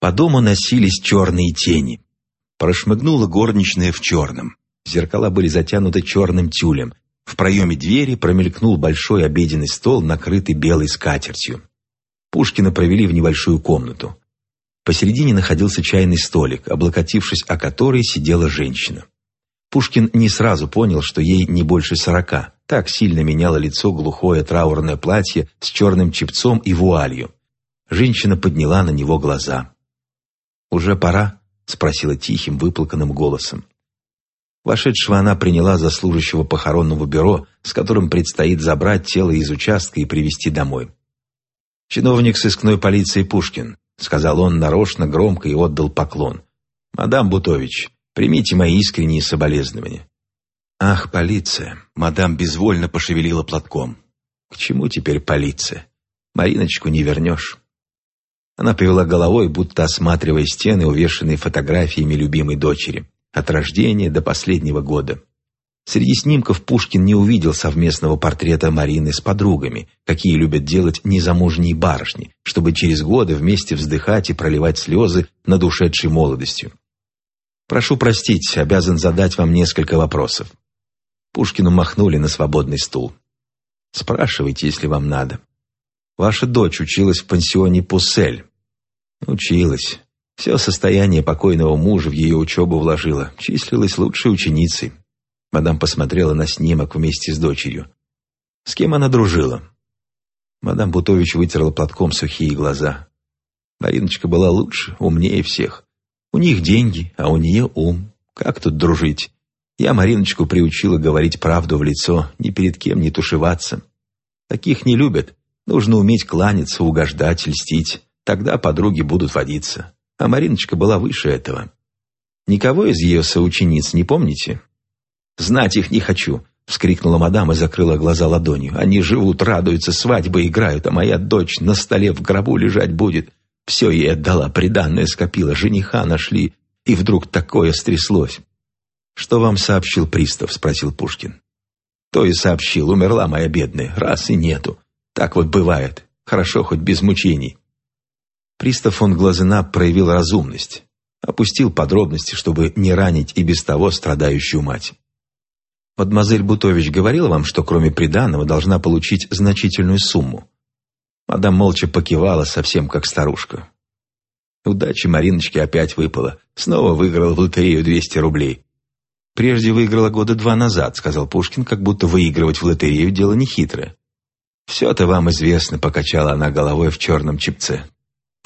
По дому носились черные тени. Прошмыгнула горничная в черном. Зеркала были затянуты черным тюлем. В проеме двери промелькнул большой обеденный стол, накрытый белой скатертью. Пушкина провели в небольшую комнату. Посередине находился чайный столик, облокотившись о который сидела женщина. Пушкин не сразу понял, что ей не больше сорока. Так сильно меняло лицо глухое траурное платье с черным чепцом и вуалью. Женщина подняла на него глаза. «Уже пора?» — спросила тихим, выплаканным голосом. Вошедшего она приняла за служащего похоронного бюро, с которым предстоит забрать тело из участка и привезти домой. «Чиновник сыскной полиции Пушкин», — сказал он нарочно, громко и отдал поклон. «Мадам Бутович, примите мои искренние соболезнования». «Ах, полиция!» — мадам безвольно пошевелила платком. «К чему теперь полиция? Мариночку не вернешь». Она повела головой, будто осматривая стены, увешанные фотографиями любимой дочери, от рождения до последнего года. Среди снимков Пушкин не увидел совместного портрета Марины с подругами, какие любят делать незамужние барышни, чтобы через годы вместе вздыхать и проливать слезы над ушедшей молодостью. «Прошу простить, обязан задать вам несколько вопросов». Пушкину махнули на свободный стул. «Спрашивайте, если вам надо. Ваша дочь училась в пансионе Пуссель». «Училась. Все состояние покойного мужа в ее учебу вложила. Числилась лучшей ученицей. Мадам посмотрела на снимок вместе с дочерью. С кем она дружила? Мадам Бутович вытерла платком сухие глаза. Мариночка была лучше, умнее всех. У них деньги, а у нее ум. Как тут дружить? Я Мариночку приучила говорить правду в лицо, ни перед кем не тушеваться. Таких не любят. Нужно уметь кланяться, угождать, льстить. Тогда подруги будут водиться. А Мариночка была выше этого. Никого из ее соучениц не помните? «Знать их не хочу!» — вскрикнула мадам и закрыла глаза ладонью. «Они живут, радуются, свадьбы играют, а моя дочь на столе в гробу лежать будет. Все ей отдала, приданное скопила, жениха нашли, и вдруг такое стряслось». «Что вам сообщил пристав?» — спросил Пушкин. «То и сообщил, умерла моя бедная, раз и нету. Так вот бывает, хорошо хоть без мучений». Пристав фон Глазена проявил разумность, опустил подробности, чтобы не ранить и без того страдающую мать. Мадемуазель Бутович говорила вам, что кроме приданого должна получить значительную сумму. Мадам молча покивала, совсем как старушка. Удача Мариночки опять выпала. Снова выиграла в лотерею 200 рублей. «Прежде выиграла года два назад», — сказал Пушкин, как будто выигрывать в лотерею дело нехитрое. «Все-то вам известно», — покачала она головой в черном чипце.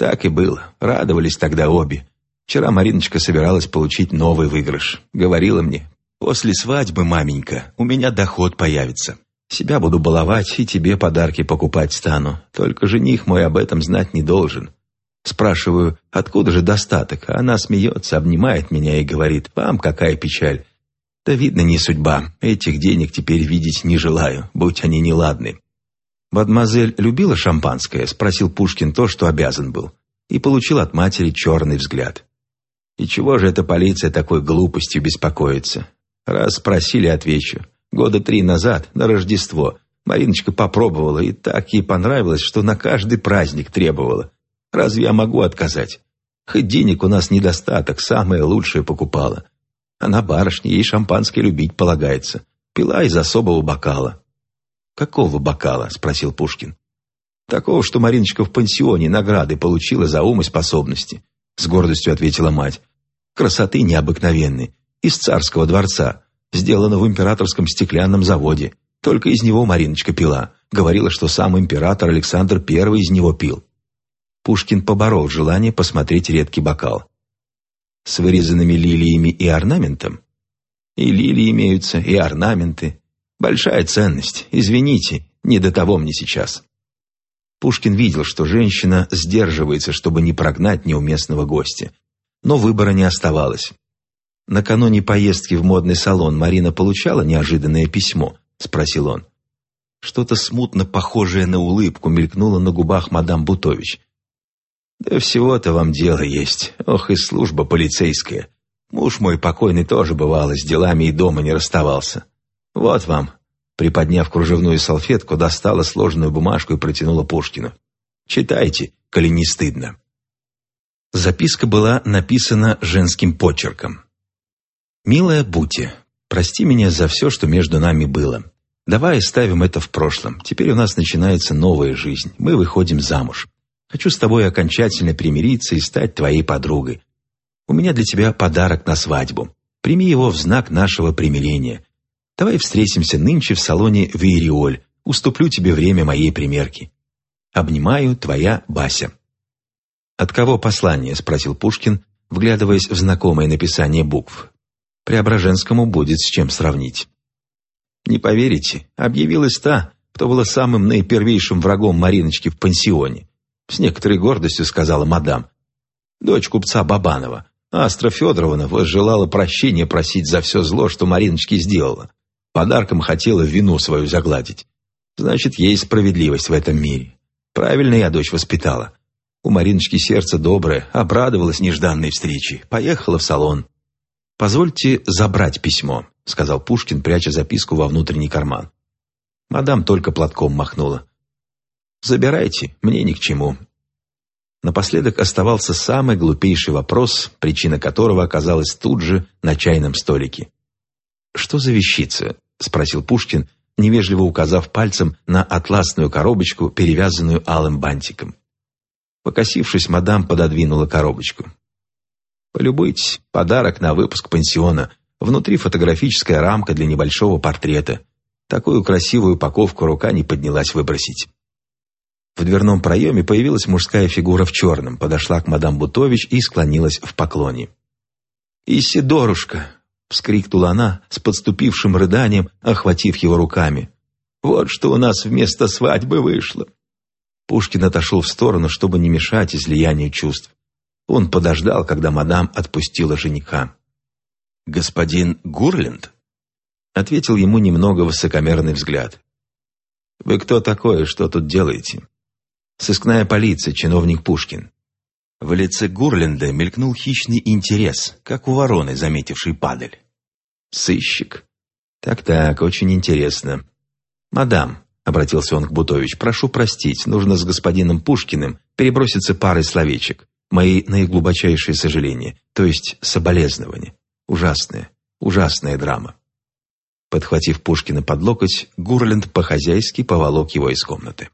«Так и было. Радовались тогда обе. Вчера Мариночка собиралась получить новый выигрыш. Говорила мне, После свадьбы, маменька, у меня доход появится. Себя буду баловать и тебе подарки покупать стану. Только жених мой об этом знать не должен. Спрашиваю, откуда же достаток? Она смеется, обнимает меня и говорит, вам какая печаль. Да видно не судьба. Этих денег теперь видеть не желаю, будь они неладны. «Мадемуазель любила шампанское?» – спросил Пушкин то, что обязан был, и получил от матери черный взгляд. «И чего же эта полиция такой глупостью беспокоится? Раз спросили, отвечу. Года три назад, на Рождество, Мариночка попробовала, и так ей понравилось, что на каждый праздник требовала. Разве я могу отказать? Хоть денег у нас недостаток, самое лучшее покупала. Она барышня, ей шампанское любить полагается. Пила из особого бокала. «Какого бокала?» — спросил Пушкин. «Такого, что Мариночка в пансионе награды получила за ум и способности», — с гордостью ответила мать. «Красоты необыкновенной из царского дворца, сделано в императорском стеклянном заводе. Только из него Мариночка пила. Говорила, что сам император Александр I из него пил. Пушкин поборол желание посмотреть редкий бокал. С вырезанными лилиями и орнаментом? И лилии имеются, и орнаменты. Большая ценность. Извините, не до того мне сейчас. Пушкин видел, что женщина сдерживается, чтобы не прогнать неуместного гостя. Но выбора не оставалось. «Накануне поездки в модный салон Марина получала неожиданное письмо?» — спросил он. Что-то смутно похожее на улыбку мелькнуло на губах мадам Бутович. «Да всего-то вам дело есть. Ох, и служба полицейская. Муж мой покойный тоже, бывало, с делами и дома не расставался. Вот вам». Приподняв кружевную салфетку, достала сложную бумажку и протянула Пушкину. «Читайте, коли не стыдно». Записка была написана женским почерком. «Милая Бути, прости меня за все, что между нами было. Давай оставим это в прошлом. Теперь у нас начинается новая жизнь. Мы выходим замуж. Хочу с тобой окончательно примириться и стать твоей подругой. У меня для тебя подарок на свадьбу. Прими его в знак нашего примирения. Давай встретимся нынче в салоне Вейриоль. Уступлю тебе время моей примерки. Обнимаю, твоя Бася». «От кого послание?» – спросил Пушкин, вглядываясь в знакомое написание букв. «Преображенскому будет с чем сравнить». «Не поверите, объявилась та, кто была самым наипервейшим врагом Мариночки в пансионе. С некоторой гордостью сказала мадам. Дочь купца Бабанова, Астра Федоровна, возжелала прощения просить за все зло, что Мариночке сделала. Подарком хотела вину свою загладить. Значит, есть справедливость в этом мире. Правильно я дочь воспитала. У Мариночки сердце доброе, обрадовалась нежданной встрече, поехала в салон. «Позвольте забрать письмо», — сказал Пушкин, пряча записку во внутренний карман. Мадам только платком махнула. «Забирайте, мне ни к чему». Напоследок оставался самый глупейший вопрос, причина которого оказалась тут же на чайном столике. «Что за вещица?» — спросил Пушкин, невежливо указав пальцем на атласную коробочку, перевязанную алым бантиком. Покосившись, мадам пододвинула коробочку. «Полюбуйтесь, подарок на выпуск пансиона. Внутри фотографическая рамка для небольшого портрета. Такую красивую упаковку рука не поднялась выбросить». В дверном проеме появилась мужская фигура в черном, подошла к мадам Бутович и склонилась в поклоне. «Исидорушка!» — вскрикнула она с подступившим рыданием, охватив его руками. «Вот что у нас вместо свадьбы вышло!» Пушкин отошел в сторону, чтобы не мешать излиянию чувств. Он подождал, когда мадам отпустила жениха. «Господин Гурленд?» Ответил ему немного высокомерный взгляд. «Вы кто такой и что тут делаете?» «Сыскная полиция, чиновник Пушкин». В лице Гурленда мелькнул хищный интерес, как у вороны, заметившей падаль. «Сыщик. Так-так, очень интересно. Мадам, — обратился он к Бутович. «Прошу простить, нужно с господином Пушкиным переброситься парой словечек. Мои наиглубочайшие сожаления, то есть соболезнования. Ужасная, ужасная драма». Подхватив Пушкина под локоть, Гурленд по-хозяйски поволок его из комнаты.